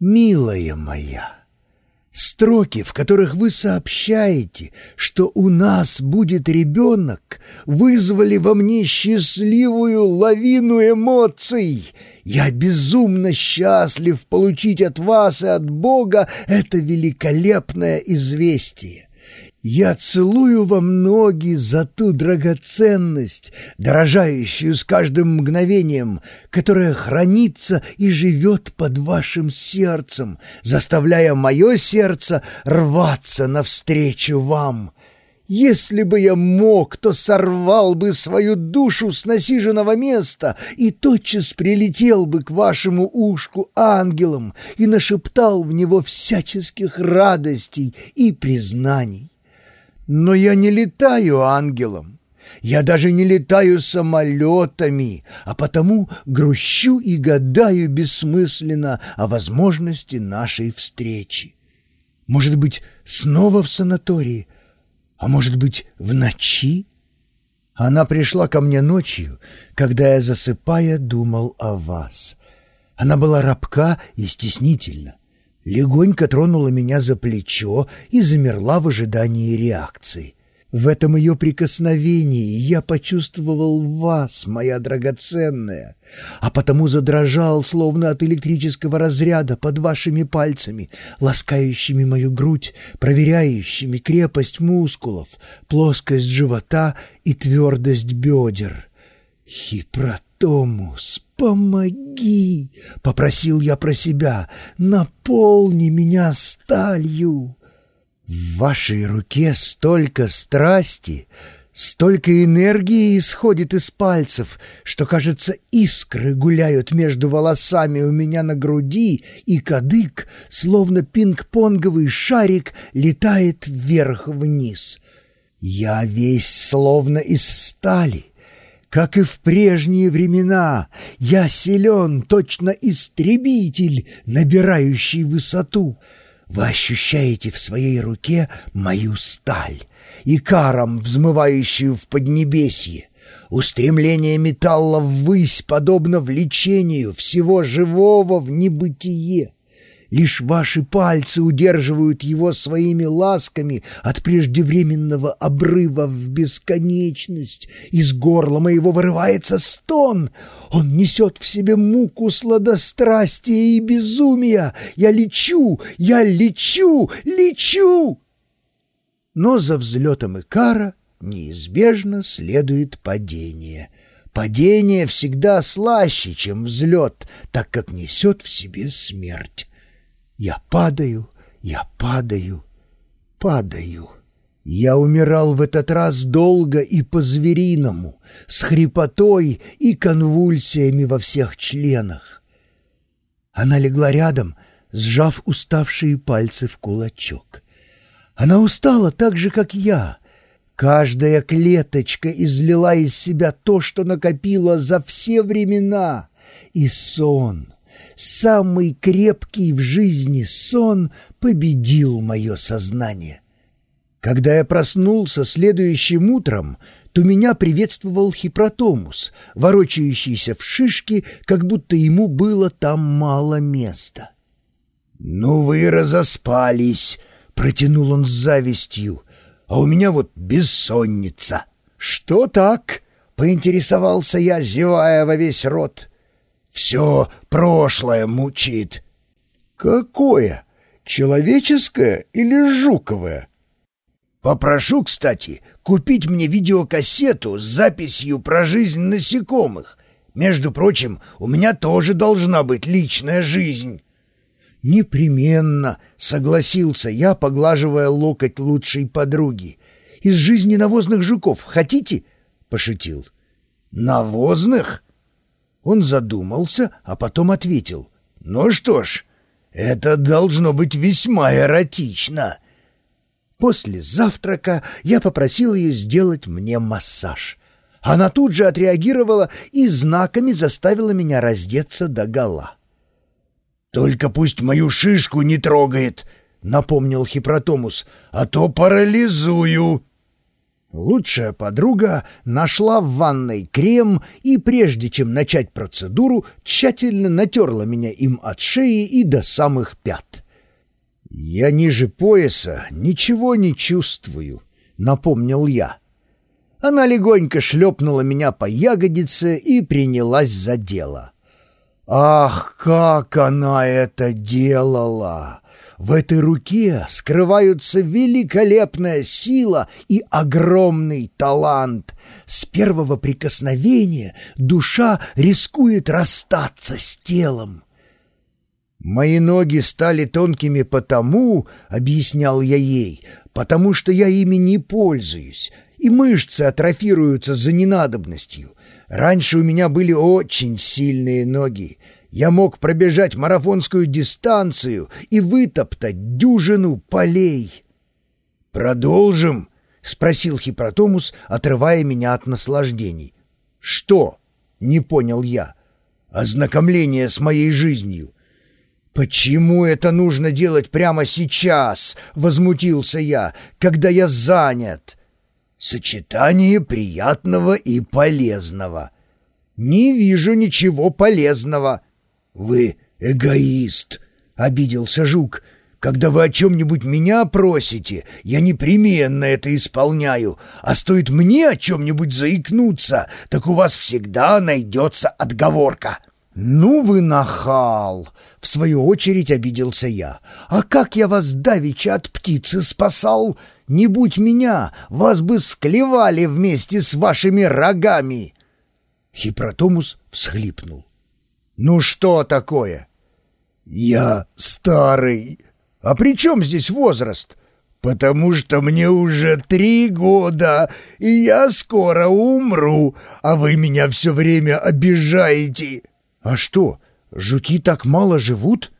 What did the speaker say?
«Милая моя». Строки, в которых вы сообщаете, что у нас будет ребенок, вызвали во мне счастливую лавину эмоций. Я безумно счастлив получить от вас и от Бога это великолепное известие. Я целую вам ноги за ту драгоценность, дорожающую с каждым мгновением, которая хранится и живет под вашим сердцем, заставляя мое сердце рваться навстречу вам. Если бы я мог, то сорвал бы свою душу с насиженного места и тотчас прилетел бы к вашему ушку ангелом и нашептал в него всяческих радостей и признаний. Но я не летаю ангелом. Я даже не летаю самолетами, а потому грущу и гадаю бессмысленно о возможности нашей встречи. Может быть, снова в санатории, а может быть, в ночи? Она пришла ко мне ночью, когда я, засыпая, думал о вас. Она была рабка и стеснительна легонько тронула меня за плечо и замерла в ожидании реакции. В этом ее прикосновении я почувствовал вас, моя драгоценная, а потому задрожал, словно от электрического разряда под вашими пальцами, ласкающими мою грудь, проверяющими крепость мускулов, плоскость живота и твердость бедер. Хипротомус, помоги!» — попросил я про себя. «Наполни меня сталью!» В вашей руке столько страсти, столько энергии исходит из пальцев, что, кажется, искры гуляют между волосами у меня на груди, и кадык, словно пинг-понговый шарик, летает вверх-вниз. Я весь словно из стали, как и в прежние времена, я силен, точно истребитель, набирающий высоту. Вы ощущаете в своей руке мою сталь, и каром, взмывающую в поднебесье. Устремление металла ввысь подобно влечению всего живого в небытие. Лишь ваши пальцы удерживают его своими ласками от преждевременного обрыва в бесконечность. Из горла моего вырывается стон. Он несет в себе муку сладострастия и безумия. Я лечу, я лечу, лечу! Но за взлетом Икара неизбежно следует падение. Падение всегда слаще, чем взлет, так как несет в себе смерть. Я падаю, я падаю, падаю. Я умирал в этот раз долго и по-звериному, с хрипотой и конвульсиями во всех членах. Она легла рядом, сжав уставшие пальцы в кулачок. Она устала так же, как я. Каждая клеточка излила из себя то, что накопила за все времена. И сон — самый крепкий в жизни сон победил мое сознание. Когда я проснулся следующим утром, то меня приветствовал Хипротомус, ворочающийся в шишке, как будто ему было там мало места. «Ну вы разоспались!» — протянул он с завистью. «А у меня вот бессонница!» «Что так?» — поинтересовался я, зевая во весь рот. Все прошлое мучит. Какое? Человеческое или жуковое? Попрошу, кстати, купить мне видеокассету с записью про жизнь насекомых. Между прочим, у меня тоже должна быть личная жизнь. «Непременно», — согласился я, поглаживая локоть лучшей подруги. «Из жизни навозных жуков хотите?» — пошутил. «Навозных?» Он задумался, а потом ответил. «Ну что ж, это должно быть весьма эротично». После завтрака я попросил ее сделать мне массаж. Она тут же отреагировала и знаками заставила меня раздеться до гола. «Только пусть мою шишку не трогает», — напомнил Хипротомус, — «а то парализую». Лучшая подруга нашла в ванной крем и, прежде чем начать процедуру, тщательно натерла меня им от шеи и до самых пят. «Я ниже пояса ничего не чувствую», — напомнил я. Она легонько шлепнула меня по ягодице и принялась за дело. Ах, как она это делала! В этой руке скрываются великолепная сила и огромный талант. С первого прикосновения душа рискует расстаться с телом. «Мои ноги стали тонкими потому, — объяснял я ей, — потому что я ими не пользуюсь, и мышцы атрофируются за ненадобностью. Раньше у меня были очень сильные ноги. Я мог пробежать марафонскую дистанцию и вытоптать дюжину полей. «Продолжим?» — спросил Хипротомус, отрывая меня от наслаждений. «Что?» — не понял я. «Ознакомление с моей жизнью». «Почему это нужно делать прямо сейчас?» — возмутился я, — «когда я занят». «Сочетание приятного и полезного». «Не вижу ничего полезного». «Вы эгоист», — обиделся Жук. «Когда вы о чем-нибудь меня просите, я непременно это исполняю, а стоит мне о чем-нибудь заикнуться, так у вас всегда найдется отговорка». «Ну вы нахал!» — в свою очередь обиделся я. «А как я вас давеча от птицы спасал? Не будь меня, вас бы склевали вместе с вашими рогами!» Хипротомус всхлипнул. «Ну что такое?» «Я старый». «А при чем здесь возраст?» «Потому что мне уже три года, и я скоро умру, а вы меня все время обижаете». «А что, жуки так мало живут?»